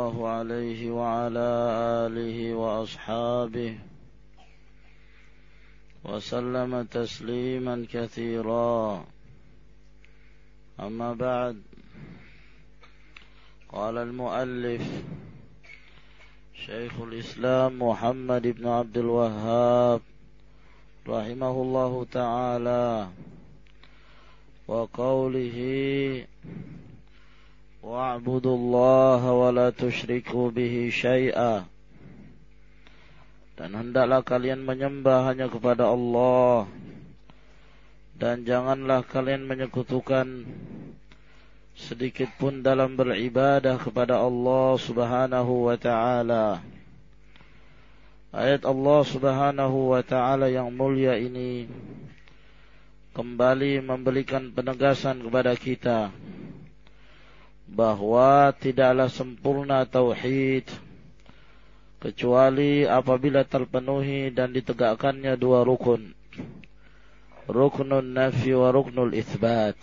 الله عليه وعلى آله وأصحابه وسلم تسليما كثيرا. أما بعد قال المؤلف شيخ الإسلام محمد بن عبد الوهاب رحمه الله تعالى وقوله واعبدوا الله ولا تشركوا به شيئا dan hendaklah kalian menyembah hanya kepada Allah dan janganlah kalian menyekutukan sedikit pun dalam beribadah kepada Allah Subhanahu wa taala. Ayat Allah Subhanahu wa taala yang mulia ini kembali memberikan penegasan kepada kita bahwa tidaklah sempurna tauhid kecuali apabila terpenuhi dan ditegakkannya dua rukun. Ruknun nafi wa ruknul itsbat.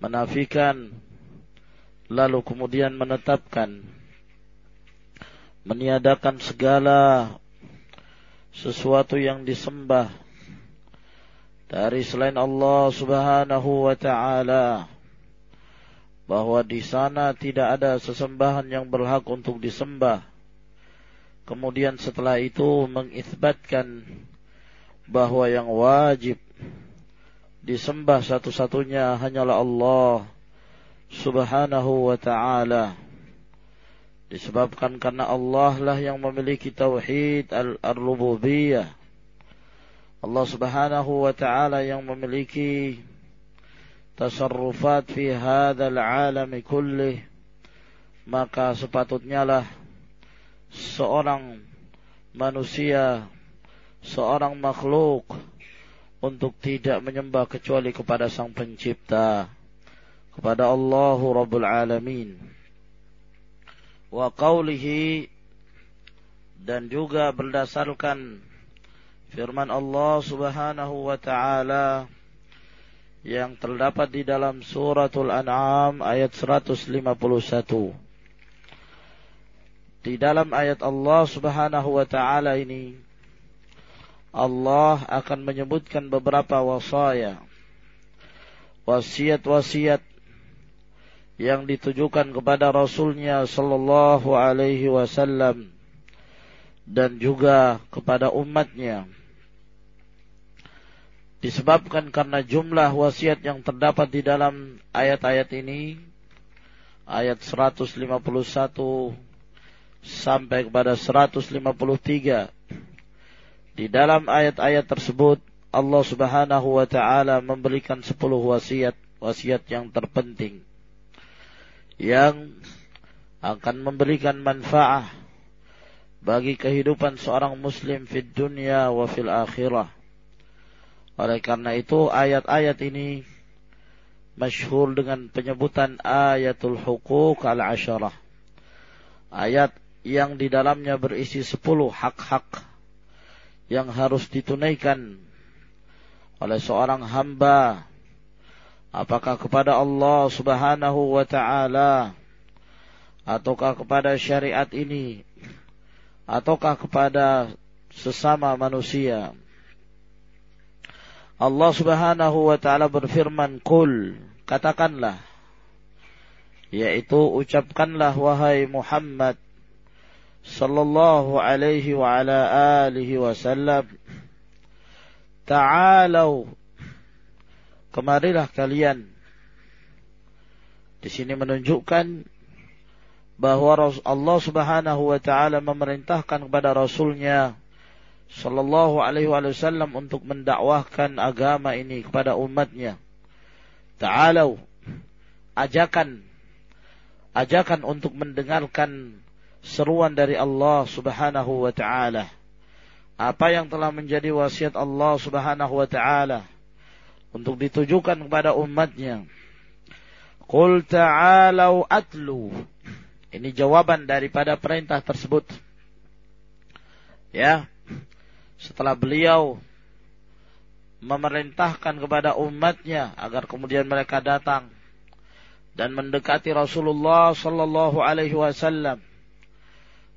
Menafikan lalu kemudian menetapkan meniadakan segala sesuatu yang disembah dari selain Allah Subhanahu wa taala bahwa di sana tidak ada sesembahan yang berhak untuk disembah. Kemudian setelah itu mengisbatkan bahwa yang wajib disembah satu-satunya hanyalah Allah Subhanahu wa taala. Disebabkan karena Allah lah yang memiliki tauhid al-rububiyah. Allah Subhanahu wa taala yang memiliki tasarrufat fi hadzal alam kullih maka sepatutnya lah seorang manusia seorang makhluk untuk tidak menyembah kecuali kepada Sang Pencipta kepada Allah Rabbul Alamin. Wa qawlihi dan juga berdasarkan firman Allah Subhanahu wa taala yang terdapat di dalam suratul An'am ayat 151. Di dalam ayat Allah Subhanahu wa taala ini Allah akan menyebutkan beberapa wasaya. Wasiat-wasiat yang ditujukan kepada Rasulnya sallallahu alaihi wasallam dan juga kepada umatnya disebabkan karena jumlah wasiat yang terdapat di dalam ayat-ayat ini ayat 151 sampai kepada 153 di dalam ayat-ayat tersebut Allah Subhanahu wa taala memberikan 10 wasiat wasiat yang terpenting yang akan memberikan manfaat bagi kehidupan seorang muslim di dunia wa fil akhirah oleh karena itu ayat-ayat ini masyhur dengan penyebutan ayatul hukuk al-asyarah. Ayat yang di dalamnya berisi sepuluh hak-hak yang harus ditunaikan oleh seorang hamba apakah kepada Allah Subhanahu wa taala ataukah kepada syariat ini ataukah kepada sesama manusia. Allah Subhanahu wa taala berfirman, "Qul," katakanlah. Yaitu ucapkanlah wahai Muhammad sallallahu alaihi wa ala alihi wasallam Ta'alau. Kemarilah kalian. Di sini menunjukkan bahwa Allah Subhanahu wa taala memerintahkan kepada rasulnya sallallahu alaihi wasallam untuk mendakwahkan agama ini kepada umatnya. Ta'alau ajakan ajakan untuk mendengarkan seruan dari Allah Subhanahu wa taala. Apa yang telah menjadi wasiat Allah Subhanahu wa taala untuk ditujukan kepada umatnya. Qul ta'alau atlu. Ini jawaban daripada perintah tersebut. Ya, setelah beliau memerintahkan kepada umatnya agar kemudian mereka datang dan mendekati Rasulullah sallallahu alaihi wasallam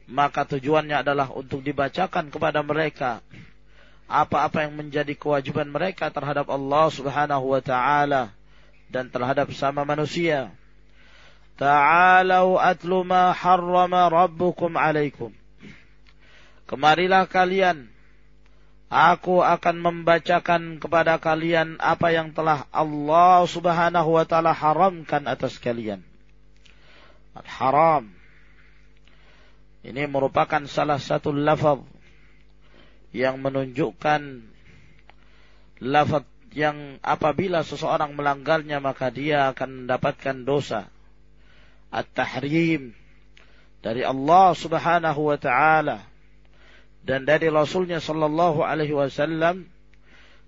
maka tujuannya adalah untuk dibacakan kepada mereka apa-apa yang menjadi kewajiban mereka terhadap Allah Subhanahu wa taala dan terhadap sama manusia. Ta'alau atlu ma harrama rabbukum alaikum. Kemarilah kalian Aku akan membacakan kepada kalian apa yang telah Allah subhanahu wa ta'ala haramkan atas kalian. Al-haram. Ini merupakan salah satu lafaz yang menunjukkan lafaz yang apabila seseorang melanggarnya maka dia akan mendapatkan dosa. At-tahrim dari Allah subhanahu wa ta'ala dan dari Rasulnya Sallallahu Alaihi Wasallam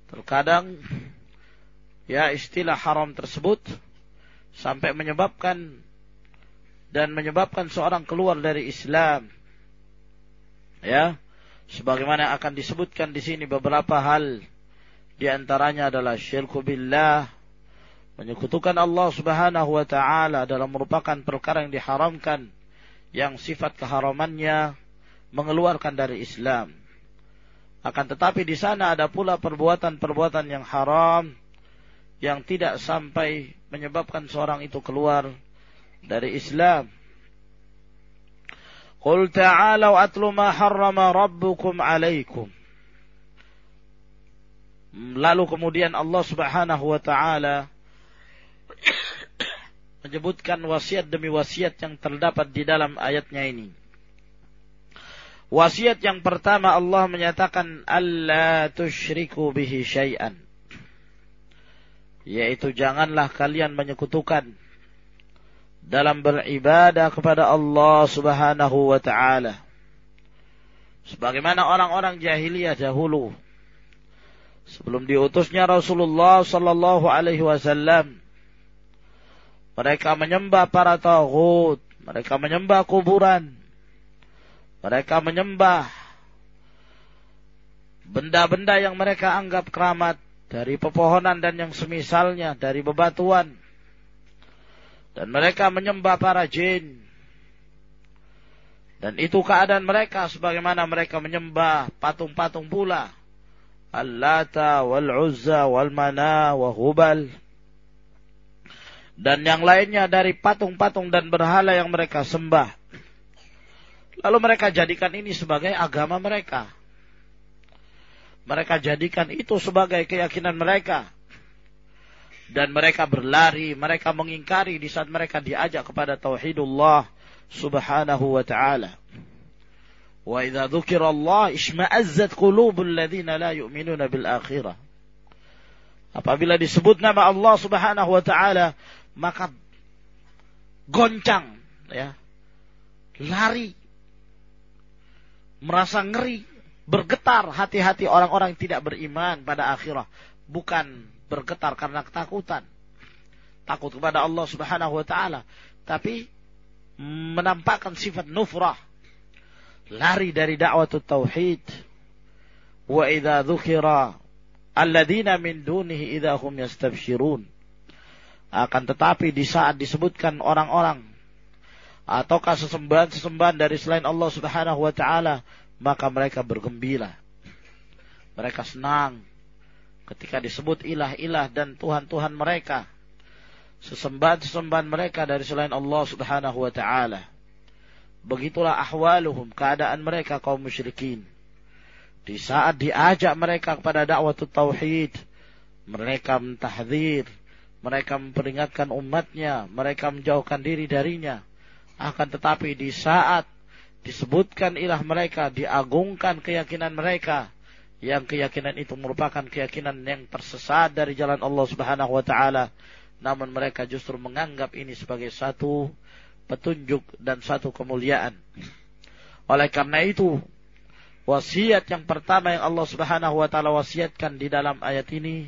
terkadang ya istilah haram tersebut sampai menyebabkan dan menyebabkan seorang keluar dari Islam. Ya sebagaimana akan disebutkan di sini beberapa hal. Di antaranya adalah syirku billah menyekutukan Allah Subhanahu wa taala dalam merupakan perkara yang diharamkan yang sifat keharamannya mengeluarkan dari Islam. Akan tetapi di sana ada pula perbuatan-perbuatan yang haram yang tidak sampai menyebabkan seorang itu keluar dari Islam. Qul ta'alu atlu ma harrama rabbukum alaikum. Lalu kemudian Allah Subhanahu wa taala menyebutkan wasiat demi wasiat yang terdapat di dalam ayatnya ini. Wasiat yang pertama Allah menyatakan Allah tusyriku bihi syai'an. Yaitu janganlah kalian menyekutukan dalam beribadah kepada Allah Subhanahu wa taala. Sebagaimana orang-orang jahiliyah dahulu sebelum diutusnya Rasulullah sallallahu alaihi wasallam mereka menyembah para taghut, mereka menyembah kuburan, mereka menyembah benda-benda yang mereka anggap keramat dari pepohonan dan yang semisalnya dari bebatuan. Dan mereka menyembah para jin. Dan itu keadaan mereka sebagaimana mereka menyembah patung-patung pula. Al-Lata wal-Uzza wal-Mana wa Hubal. Dan yang lainnya dari patung-patung dan berhala yang mereka sembah. Lalu mereka jadikan ini sebagai agama mereka. Mereka jadikan itu sebagai keyakinan mereka. Dan mereka berlari, mereka mengingkari di saat mereka diajak kepada tauhidullah subhanahu wa ta'ala. Wa idza dzukira Allah isma'azzat qulubul ladzina la yu'minuna bil akhirah. Apabila disebut nama Allah Subhanahu wa taala, maka goncang ya. Lari merasa ngeri, bergetar hati-hati orang-orang yang tidak beriman pada akhirah. Bukan bergetar karena ketakutan. Takut kepada Allah subhanahu wa ta'ala. Tapi menampakkan sifat nufrah. Lari dari dakwah tauhid. Wa idha dhukira alladina min dunihi idha hum yastabshirun. Akan tetapi di saat disebutkan orang-orang ataukah sesembahan-sesembahan dari selain Allah Subhanahu wa taala, maka mereka bergembira. Mereka senang ketika disebut ilah-ilah dan tuhan-tuhan mereka. Sesembahan-sesembahan mereka dari selain Allah Subhanahu wa taala. Begitulah ahwaluhum, keadaan mereka kaum musyrikin. Di saat diajak mereka kepada dakwah tauhid, mereka mentahdir, mereka memperingatkan umatnya, mereka menjauhkan diri darinya akan tetapi di saat disebutkan ilah mereka, diagungkan keyakinan mereka, yang keyakinan itu merupakan keyakinan yang tersesat dari jalan Allah Subhanahu wa taala, namun mereka justru menganggap ini sebagai satu petunjuk dan satu kemuliaan. Oleh karena itu, wasiat yang pertama yang Allah Subhanahu wa taala wasiatkan di dalam ayat ini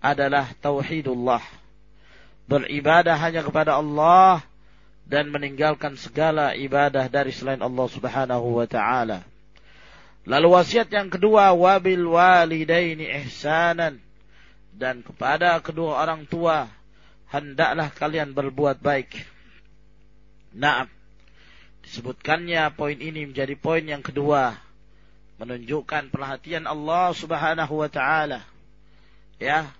adalah tauhidullah. Beribadah hanya kepada Allah dan meninggalkan segala ibadah dari selain Allah Subhanahu wa taala. Lalu wasiat yang kedua wabil walidaini ihsanan dan kepada kedua orang tua hendaklah kalian berbuat baik. Nah, disebutkannya poin ini menjadi poin yang kedua, menunjukkan perhatian Allah Subhanahu wa taala. Ya,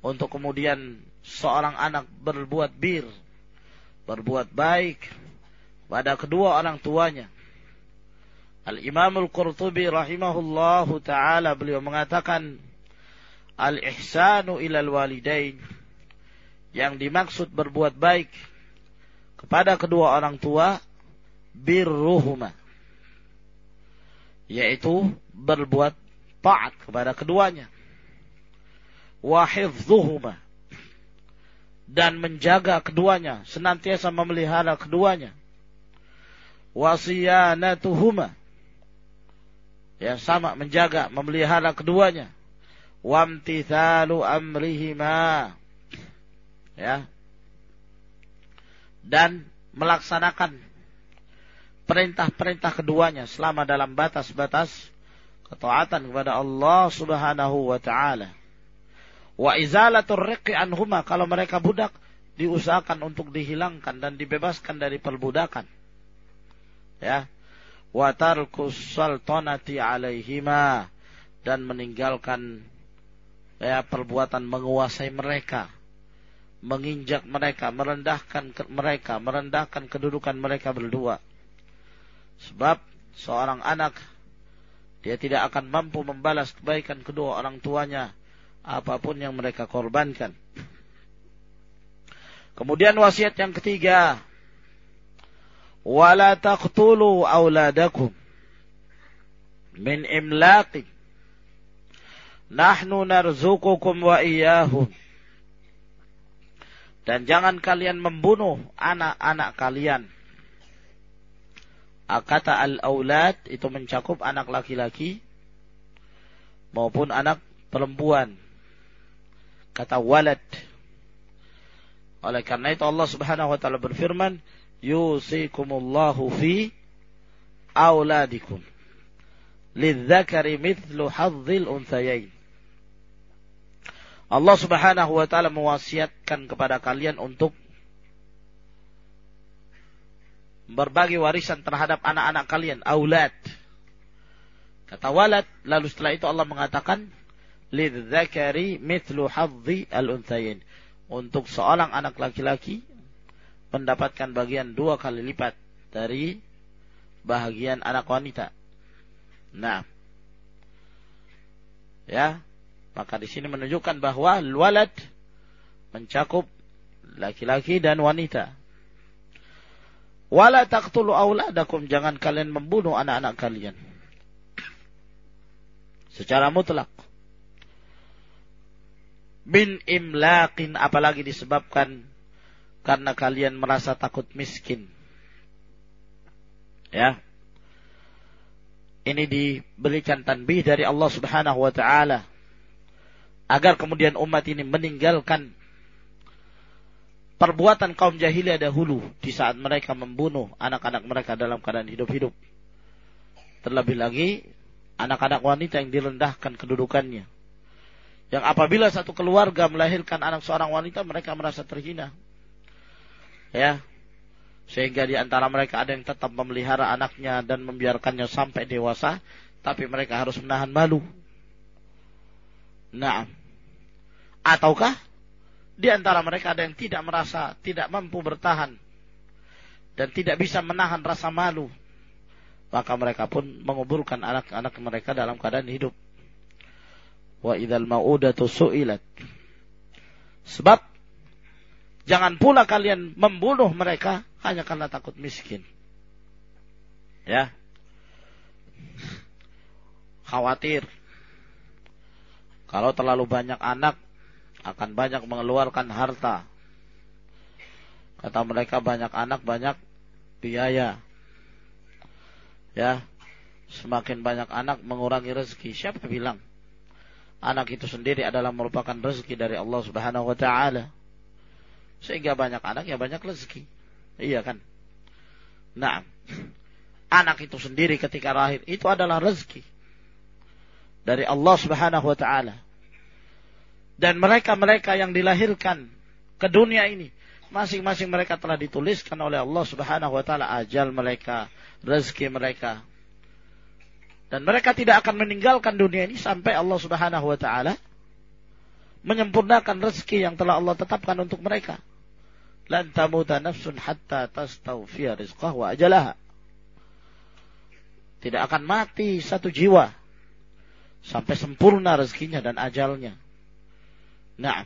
untuk kemudian seorang anak berbuat bir, berbuat baik pada kedua orang tuanya. Al-Imam Al-Qurtubi rahimahullahu taala beliau mengatakan al-ihsanu ilal walidain yang dimaksud berbuat baik kepada kedua orang tua birruhuma yaitu berbuat taat kepada keduanya wa dan menjaga keduanya, senantiasa memelihara keduanya. Wasiyanatuhuma. Ya, sama menjaga, memelihara keduanya. Wamtithalu amrihima. Ya. Dan melaksanakan perintah-perintah keduanya selama dalam batas-batas ketaatan kepada Allah Subhanahu wa taala. Wa izalatur riqi anhuma kalau mereka budak diusahakan untuk dihilangkan dan dibebaskan dari perbudakan. Ya. Wa tarkus sultanati alaihima dan meninggalkan ya perbuatan menguasai mereka, menginjak mereka, merendahkan mereka, merendahkan kedudukan mereka berdua. Sebab seorang anak dia tidak akan mampu membalas kebaikan kedua orang tuanya apa pun yang mereka korbankan. Kemudian wasiat yang ketiga, wala taqtulu auladakum min imlaqin. Nahnu narzuqukum wa iyyahum. Dan jangan kalian membunuh anak-anak kalian. Kata al-aulad itu mencakup anak laki-laki maupun anak perempuan kata walad. Oleh karena itu Allah Subhanahu wa taala berfirman, "Yusikumullahu fi auladikum." Lidzakari mithlu hadzil unthayain. Allah Subhanahu wa taala mewasiatkan kepada kalian untuk berbagi warisan terhadap anak-anak kalian, aulad. Kata walad, lalu setelah itu Allah mengatakan lidzakari mithlu hadzi al-unthayin. Untuk seorang anak laki-laki mendapatkan bagian dua kali lipat dari bahagian anak wanita. Nah, ya, maka di sini menunjukkan bahwa walad mencakup laki-laki dan wanita. Wala taqtulu auladakum jangan kalian membunuh anak-anak kalian. Secara mutlak bin imlaqin apalagi disebabkan karena kalian merasa takut miskin. Ya. Ini diberikan tanbih dari Allah Subhanahu wa taala agar kemudian umat ini meninggalkan perbuatan kaum jahiliyah dahulu di saat mereka membunuh anak-anak mereka dalam keadaan hidup-hidup. Terlebih lagi anak-anak wanita yang direndahkan kedudukannya yang apabila satu keluarga melahirkan anak seorang wanita, mereka merasa terhina. Ya. Sehingga di antara mereka ada yang tetap memelihara anaknya dan membiarkannya sampai dewasa, tapi mereka harus menahan malu. Nah, ataukah di antara mereka ada yang tidak merasa tidak mampu bertahan dan tidak bisa menahan rasa malu, maka mereka pun menguburkan anak-anak mereka dalam keadaan hidup wa idzal mau'udatu su'ilat. Sebab jangan pula kalian membunuh mereka hanya karena takut miskin. Ya. Khawatir kalau terlalu banyak anak akan banyak mengeluarkan harta. Kata mereka banyak anak banyak biaya. Ya. Semakin banyak anak mengurangi rezeki. Siapa bilang? Anak itu sendiri adalah merupakan rezeki dari Allah Subhanahu wa taala. Sehingga banyak anak ya banyak rezeki. Iya kan? Nah, anak itu sendiri ketika lahir itu adalah rezeki dari Allah Subhanahu wa taala. Dan mereka-mereka yang dilahirkan ke dunia ini. Masing-masing mereka telah dituliskan oleh Allah Subhanahu wa taala ajal mereka, rezeki mereka. Dan mereka tidak akan meninggalkan dunia ini sampai Allah Subhanahu wa taala menyempurnakan rezeki yang telah Allah tetapkan untuk mereka. Lan tamuta nafsun hatta tastawfiya rizqah wa ajalaha. Tidak akan mati satu jiwa sampai sempurna rezekinya dan ajalnya. Nah,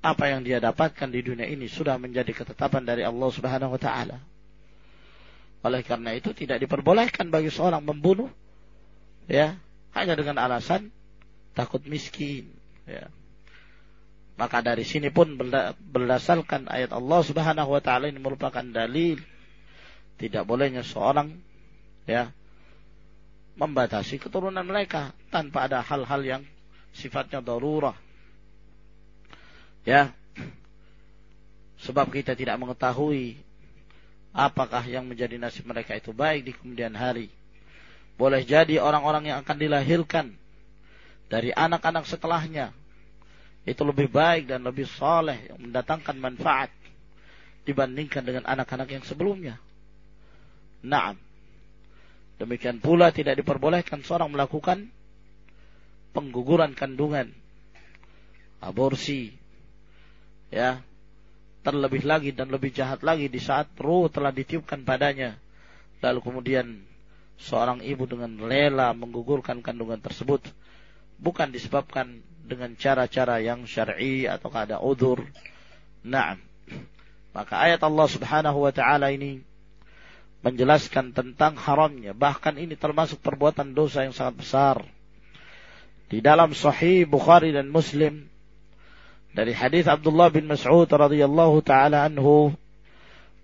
apa yang dia dapatkan di dunia ini sudah menjadi ketetapan dari Allah Subhanahu wa taala. Oleh karena itu tidak diperbolehkan bagi seorang membunuh ya hanya dengan alasan takut miskin ya. Maka dari sini pun berdasarkan ayat Allah Subhanahu wa taala ini merupakan dalil tidak bolehnya seorang ya membatasi keturunan mereka tanpa ada hal-hal yang sifatnya darurah Ya. Sebab kita tidak mengetahui apakah yang menjadi nasib mereka itu baik di kemudian hari. Boleh jadi orang-orang yang akan dilahirkan dari anak-anak setelahnya itu lebih baik dan lebih soleh yang mendatangkan manfaat dibandingkan dengan anak-anak yang sebelumnya. Naam. Demikian pula tidak diperbolehkan seorang melakukan pengguguran kandungan, aborsi, ya terlebih lagi dan lebih jahat lagi di saat ruh telah ditiupkan padanya lalu kemudian seorang ibu dengan rela menggugurkan kandungan tersebut bukan disebabkan dengan cara-cara yang syar'i atau ada udur na'am. Maka ayat Allah Subhanahu wa taala ini menjelaskan tentang haramnya bahkan ini termasuk perbuatan dosa yang sangat besar. Di dalam sahih Bukhari dan Muslim dari hadis Abdullah bin Mas'ud radhiyallahu taala anhu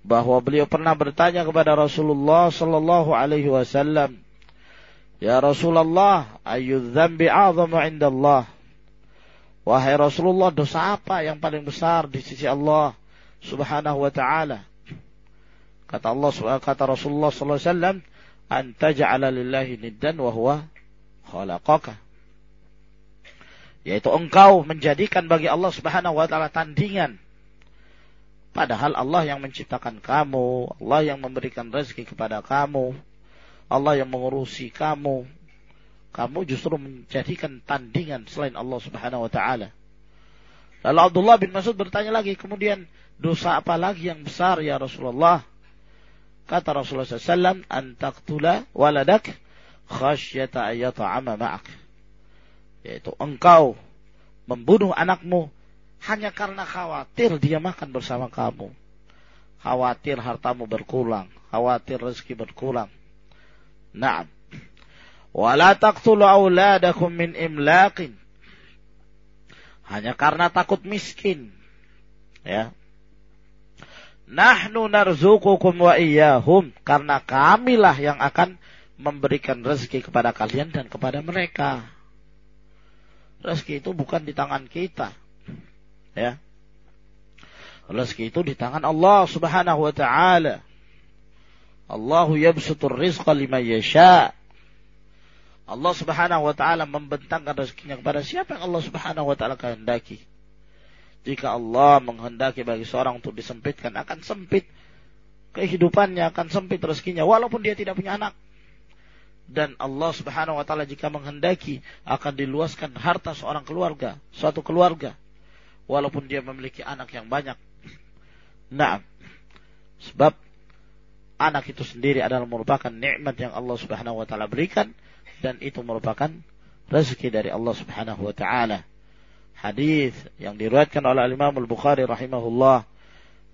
bahwa beliau pernah bertanya kepada Rasulullah sallallahu alaihi wasallam Ya Rasulullah ayu dzambi a'zamu 'inda Allah Wahai Rasulullah dosa apa yang paling besar di sisi Allah Subhanahu wa taala? Kata Allah kata Rasulullah sallallahu alaihi wasallam an taj'ala lillahi niddan wa huwa khalaqaka. Yaitu engkau menjadikan bagi Allah Subhanahu wa taala tandingan padahal Allah yang menciptakan kamu Allah yang memberikan rezeki kepada kamu Allah yang mengurusi kamu. Kamu justru menjadikan tandingan selain Allah Subhanahu wa taala. Lalu Abdullah bin Mas'ud bertanya lagi kemudian dosa apa lagi yang besar ya Rasulullah? Kata Rasulullah SAW antaktula waladak khasyata ayyata'ama ma'ak. Yaitu engkau membunuh anakmu hanya karena khawatir dia makan bersama kamu. Khawatir hartamu berkurang, khawatir rezeki berkurang. Naam. Wala taqtulu auladakum min imlaqin. Hanya karena takut miskin. Ya. Nahnu narzukukum wa iyyahum karena kamilah yang akan memberikan rezeki kepada kalian dan kepada mereka. Rezeki itu bukan di tangan kita. Ya. Rezeki itu di tangan Allah Subhanahu wa taala. Allahu yabsutur rizqa liman yasha. Allah Subhanahu wa taala membentangkan rezekinya kepada siapa yang Allah Subhanahu wa taala kehendaki. Jika Allah menghendaki bagi seorang untuk disempitkan akan sempit kehidupannya akan sempit rezekinya walaupun dia tidak punya anak dan Allah Subhanahu wa taala jika menghendaki akan diluaskan harta seorang keluarga, suatu keluarga walaupun dia memiliki anak yang banyak. Nah, sebab anak itu sendiri adalah merupakan nikmat yang Allah Subhanahu wa taala berikan dan itu merupakan rezeki dari Allah Subhanahu wa taala. Hadis yang diriwayatkan oleh Imam Al-Bukhari rahimahullah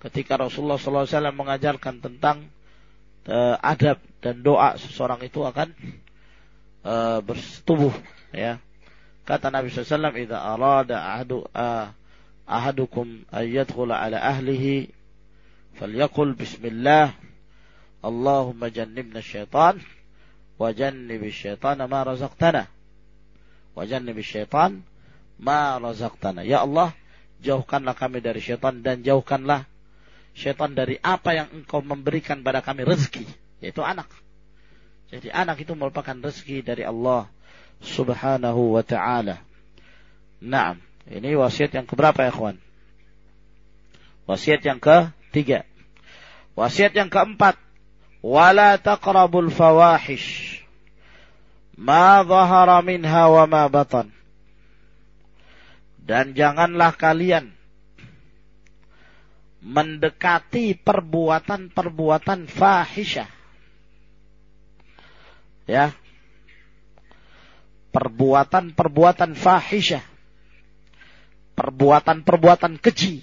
ketika Rasulullah SAW mengajarkan tentang uh, adab dan doa seseorang itu akan uh, bersetubuh ya kata Nabi SAW idza arada ahadu uh, ahadukum ayyadkhula ala ahlihi falyaqul bismillah Allahumma jannibna syaitan wa jannibi syaitan ma razaqtana wa jannibi syaitan ma razaqtana ya Allah jauhkanlah kami dari syaitan dan jauhkanlah syaitan dari apa yang engkau memberikan pada kami rezeki, yaitu anak. Jadi anak itu merupakan rezeki dari Allah Subhanahu wa taala. Naam, ini wasiat yang keberapa ya kawan? Wasiat yang ketiga. Wasiat yang keempat. Wala taqrabul fawahish. Ma zahara minha wa ma batan. Dan janganlah kalian mendekati perbuatan-perbuatan fahisyah. Ya. Perbuatan-perbuatan fahisyah. Perbuatan-perbuatan keji.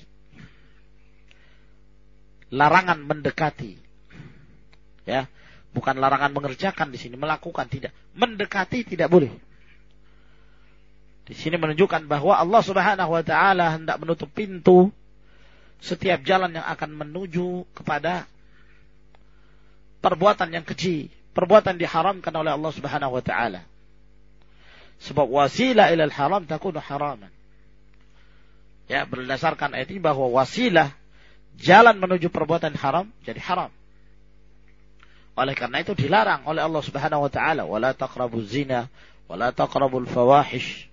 Larangan mendekati. Ya. Bukan larangan mengerjakan di sini, melakukan tidak. Mendekati tidak boleh. Di sini menunjukkan bahwa Allah Subhanahu wa taala hendak menutup pintu setiap jalan yang akan menuju kepada perbuatan yang keji, perbuatan diharamkan oleh Allah Subhanahu wa taala. Sebab wasilah ilal haram takunu haraman. Ya, berdasarkan ayat ini bahwa wasilah jalan menuju perbuatan haram jadi haram. Oleh karena itu dilarang oleh Allah Subhanahu wa taala, "Wala taqrabu zina, wala taqrabul fawahish."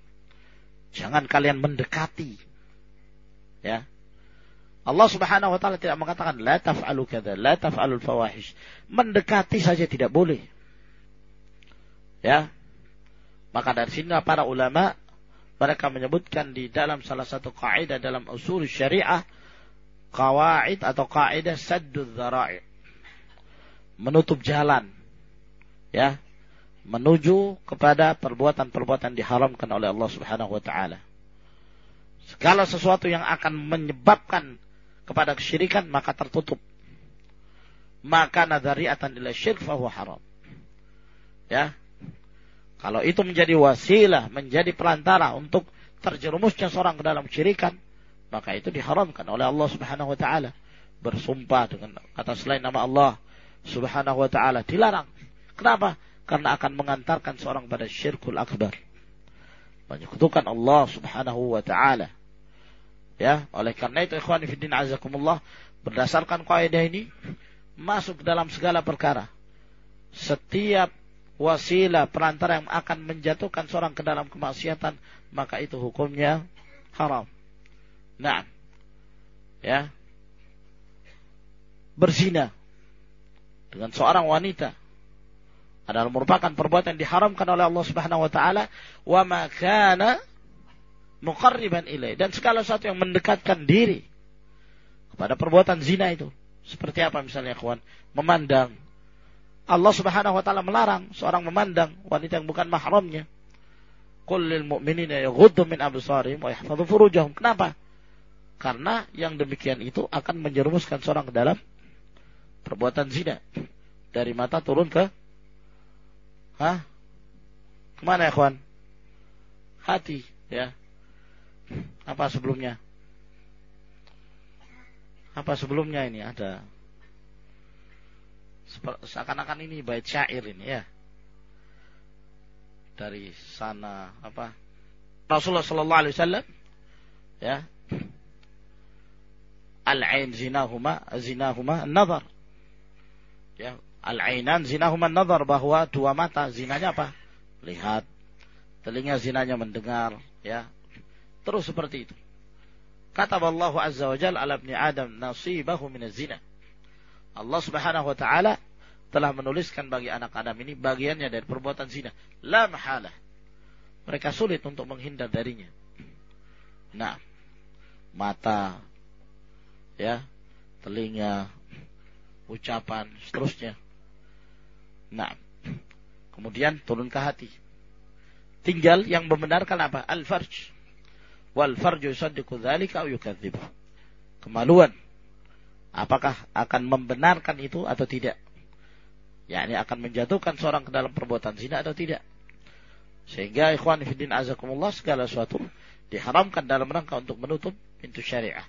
Jangan kalian mendekati. Ya, Allah Subhanahu wa taala tidak mengatakan la taf'alu kadza, la taf'alul fawahish. Mendekati saja tidak boleh. Ya. Maka dari sini para ulama mereka menyebutkan di dalam salah satu kaidah dalam usul syariah kawaid atau kaidah saddul dzara'i. Menutup jalan. Ya. Menuju kepada perbuatan-perbuatan diharamkan oleh Allah Subhanahu wa taala. Segala sesuatu yang akan menyebabkan kepada kesyirikan maka tertutup. Maka nadariatan ila syirk fahuwa haram. Ya. Kalau itu menjadi wasilah, menjadi perantara untuk terjerumusnya seorang ke dalam syirikan, maka itu diharamkan oleh Allah Subhanahu wa taala. Bersumpah dengan kata selain nama Allah Subhanahu wa taala dilarang. Kenapa? Karena akan mengantarkan seorang pada syirkul akbar. Menyekutukan Allah Subhanahu wa taala. Ya, oleh karena itu ikhwan fillah azakumullah berdasarkan kaidah ini masuk dalam segala perkara. Setiap wasilah perantara yang akan menjatuhkan seorang ke dalam kemaksiatan, maka itu hukumnya haram. Nah, ya, berzina dengan seorang wanita adalah merupakan perbuatan yang diharamkan oleh Allah Subhanahu wa taala wa ma kana muqarriban ilai dan segala sesuatu yang mendekatkan diri kepada perbuatan zina itu. Seperti apa misalnya kawan? Memandang. Allah Subhanahu wa taala melarang seorang memandang wanita yang bukan mahramnya. Qul lil mu'minina yaghuddu min absarihim wa yahfadhu furujahum. Kenapa? Karena yang demikian itu akan menjerumuskan seorang ke dalam perbuatan zina. Dari mata turun ke Hah? Ke mana ya kawan? Hati, ya. Apa sebelumnya? Apa sebelumnya ini ada? Seakan-akan ini bait syair ini ya. Dari sana apa? Rasulullah sallallahu alaihi wasallam ya. Al-ain zinahuma zinahuma nazar. Ya, al-ainan zinahuma nazar bahwa dua mata zinanya apa? Lihat. Telinga zinanya mendengar, ya. Terus seperti itu. Kata Allah Azza wa Jalla ala ibni Adam nasibahu min zina. Allah Subhanahu wa taala telah menuliskan bagi anak Adam ini bagiannya dari perbuatan zina. La mahalah. Mereka sulit untuk menghindar darinya. Nah, mata, ya, telinga, ucapan, seterusnya. Nah, kemudian turun ke hati. Tinggal yang membenarkan apa? Al-farj wal farju yusaddiqu dzalika yukadzibu. Kemaluan apakah akan membenarkan itu atau tidak? yakni akan menjatuhkan seorang ke dalam perbuatan zina atau tidak. Sehingga ikhwan fiddin azakumullah segala sesuatu diharamkan dalam rangka untuk menutup pintu syariah.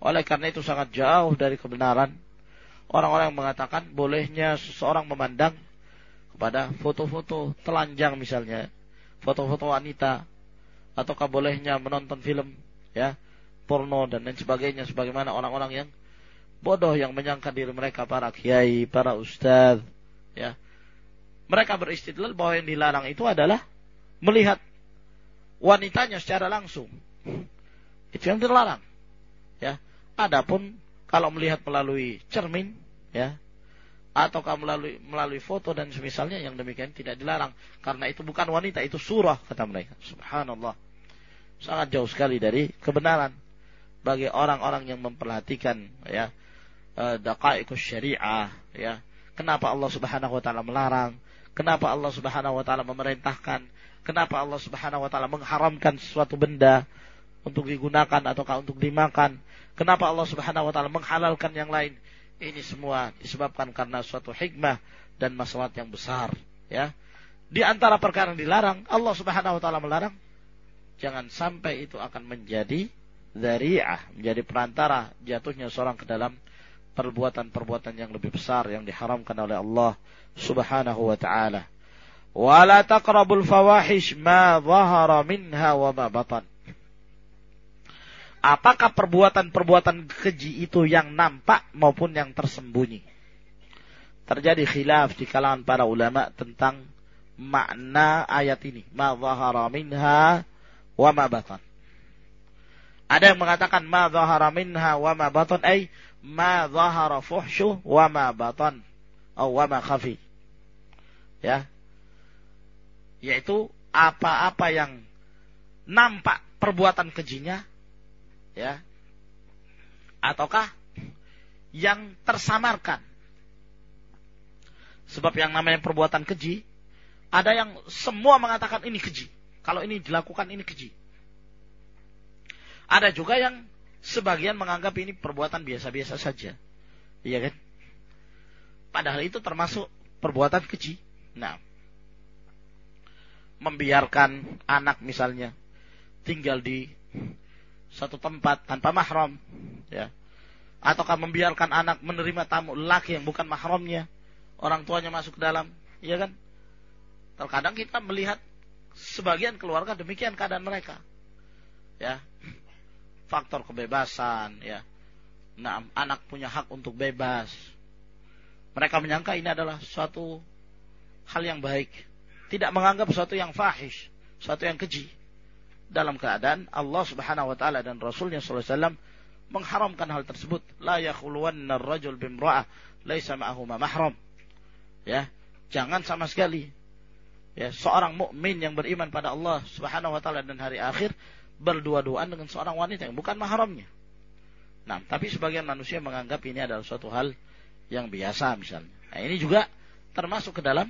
Oleh karena itu sangat jauh dari kebenaran orang-orang yang mengatakan bolehnya seseorang memandang kepada foto-foto telanjang misalnya, foto-foto wanita ataukah bolehnya menonton film ya porno dan lain sebagainya sebagaimana orang-orang yang bodoh yang menyangka diri mereka para kiai, para ustadz ya. Mereka beristidlal bahwa yang dilarang itu adalah melihat wanitanya secara langsung. Itu yang dilarang. Ya. Adapun kalau melihat melalui cermin, ya, atau kamu melalui melalui foto dan semisalnya yang demikian tidak dilarang karena itu bukan wanita itu surah kata mereka subhanallah sangat jauh sekali dari kebenaran bagi orang-orang yang memperhatikan ya eh, daqaiqus syariah ya. Kenapa Allah Subhanahu wa taala melarang? Kenapa Allah Subhanahu wa taala memerintahkan? Kenapa Allah Subhanahu wa taala mengharamkan sesuatu benda untuk digunakan ataukah untuk dimakan? Kenapa Allah Subhanahu wa taala menghalalkan yang lain? Ini semua disebabkan karena suatu hikmah dan masalah yang besar, ya. Di antara perkara yang dilarang, Allah Subhanahu wa taala melarang jangan sampai itu akan menjadi dzari'ah, menjadi perantara jatuhnya seorang ke dalam perbuatan-perbuatan yang lebih besar yang diharamkan oleh Allah Subhanahu wa taala. Wala taqrabul fawahish ma dhahara minha wa ma batan apakah perbuatan-perbuatan keji itu yang nampak maupun yang tersembunyi. Terjadi khilaf di kalangan para ulama tentang makna ayat ini. Ma zahara minha wa ma batan. Ada yang mengatakan ma zahara minha wa ma batan ay ma zahara fuhsyu wa ma batan atau wa ma khafi. Ya. Yaitu apa-apa yang nampak perbuatan kejinya ya ataukah yang tersamarkan sebab yang namanya perbuatan keji ada yang semua mengatakan ini keji kalau ini dilakukan ini keji ada juga yang sebagian menganggap ini perbuatan biasa-biasa saja iya kan padahal itu termasuk perbuatan keji nah membiarkan anak misalnya tinggal di satu tempat tanpa mahram, ya. Ataukah membiarkan anak menerima tamu laki yang bukan mahramnya, orang tuanya masuk ke dalam, ya kan? Terkadang kita melihat sebagian keluarga demikian keadaan mereka. Ya. Faktor kebebasan, ya. Nah, anak punya hak untuk bebas. Mereka menyangka ini adalah suatu hal yang baik. Tidak menganggap suatu yang fahish, suatu yang keji dalam keadaan Allah Subhanahu wa taala dan Rasulnya sallallahu alaihi wasallam mengharamkan hal tersebut. La yakhuluwanna ar-rajul bimra'ah laisa ma'ahu mahram. Ya, jangan sama sekali ya seorang mukmin yang beriman pada Allah Subhanahu wa taala dan hari akhir berdua-duaan dengan seorang wanita yang bukan mahramnya. Nah, tapi sebagian manusia menganggap ini adalah suatu hal yang biasa misalnya. Nah, ini juga termasuk ke dalam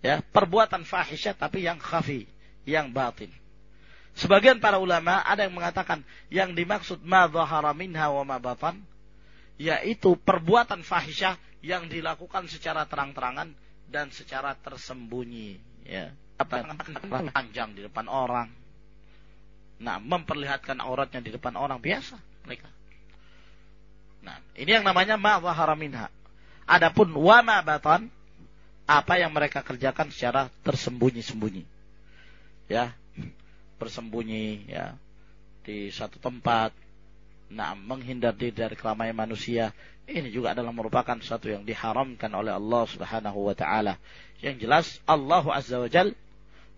ya perbuatan fahisyah tapi yang khafi, yang batin. Sebagian para ulama ada yang mengatakan yang dimaksud ma dhahara minha wa ma batan yaitu perbuatan fahisyah yang dilakukan secara terang-terangan dan secara tersembunyi ya panjang di depan orang nah memperlihatkan auratnya di depan orang biasa mereka. Nah ini yang namanya ma dhahara minha. Adapun wa batan apa yang mereka kerjakan secara tersembunyi-sembunyi. Ya bersembunyi ya di satu tempat. Nah menghindar diri dari keramaian manusia. Ini juga adalah merupakan sesuatu yang diharamkan oleh Allah Subhanahu wa taala. Yang jelas Allah Azza wa Jal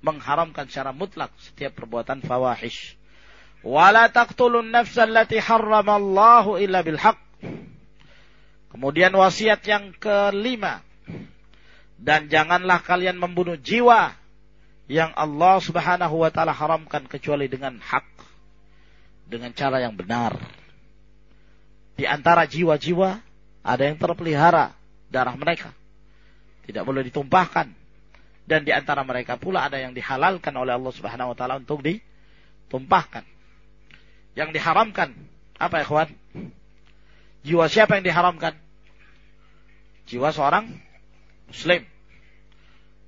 mengharamkan secara mutlak setiap perbuatan fawahish wala taqtulun nafsa allati harramallahu illa bil haqq kemudian wasiat yang kelima dan janganlah kalian membunuh jiwa yang Allah Subhanahu wa taala haramkan kecuali dengan hak dengan cara yang benar. Di antara jiwa-jiwa ada yang terpelihara darah mereka. Tidak boleh ditumpahkan. Dan di antara mereka pula ada yang dihalalkan oleh Allah Subhanahu wa taala untuk ditumpahkan. Yang diharamkan apa ya kawan? Jiwa siapa yang diharamkan? Jiwa seorang muslim.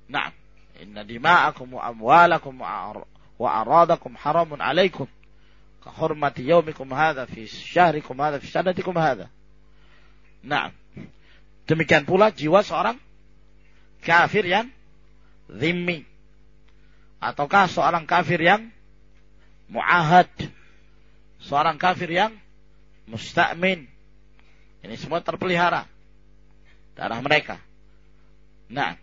Nah, Inna dima'akum wa amwalakum wa aradakum haramun alaikum. Kahormati yaumikum hadha fi syahrikum hadha fi sanatikum hadha. Nah, demikian pula jiwa seorang kafir yang zimmi. Ataukah seorang kafir yang mu'ahad. Seorang kafir yang musta'min. Ini semua terpelihara. Darah mereka. Nah,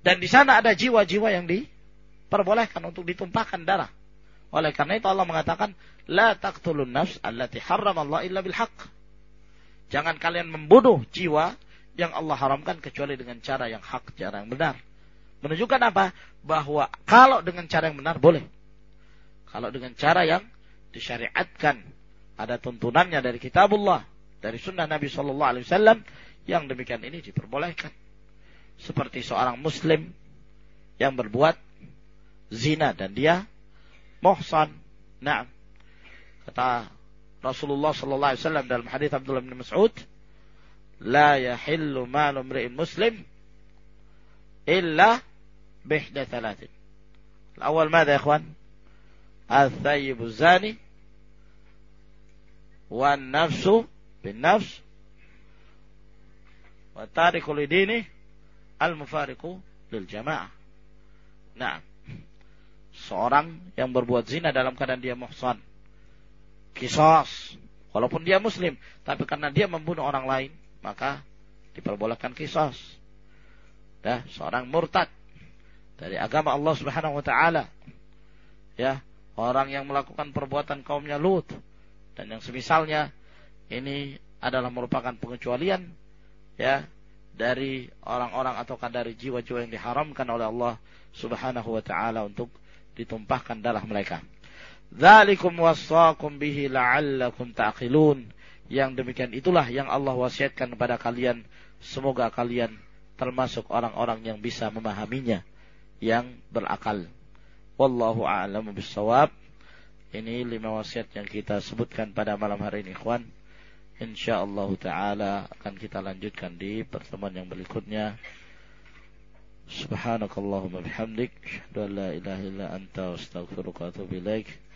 dan di sana ada jiwa-jiwa yang diperbolehkan untuk ditumpahkan darah. Oleh karena itu Allah mengatakan, La taqtulun nafs allati harram Allah illa bil Jangan kalian membunuh jiwa yang Allah haramkan kecuali dengan cara yang hak, cara yang benar. Menunjukkan apa? Bahwa kalau dengan cara yang benar boleh. Kalau dengan cara yang disyariatkan, ada tuntunannya dari kitabullah, dari sunnah Nabi Shallallahu Alaihi Wasallam, yang demikian ini diperbolehkan. Seperti seorang Muslim yang berbuat zina dan dia muhsan. Nah, kata Rasulullah sallallahu alaihi wasallam dalam hadis Abdullah bin Mas'ud, "La yahillu malu imri'in muslim illa bihda thalathin." الأول ماذا يا إخوان الثيب الزاني والنفس بالنفس والتارك لدينه المفارق للجماعة نعم seorang yang berbuat zina dalam keadaan dia muhsan. Kisos. Walaupun dia muslim. Tapi karena dia membunuh orang lain. maka diperbolehkan kisos. Ya, seorang murtad. Dari agama Allah subhanahu wa ta'ala. Ya, orang yang melakukan perbuatan kaumnya Lut. Dan yang semisalnya. Ini adalah merupakan pengecualian. Ya, dari orang-orang ataukah dari jiwa-jiwa yang diharamkan oleh Allah subhanahu wa ta'ala untuk ditumpahkan darah mereka. Dzalikum wasaqum bihi la'allakum ta'qilun. Yang demikian itulah yang Allah wasiatkan kepada kalian. Semoga kalian termasuk orang-orang yang bisa memahaminya, yang berakal. Wallahu a'lam bissawab. Ini lima wasiat yang kita sebutkan pada malam hari ini, ikhwan. Insyaallah taala akan kita lanjutkan di pertemuan yang berikutnya. Subhanakallahumma bihamdik, syadallah ilaha illa anta astaghfiruka wa atubu ilaika.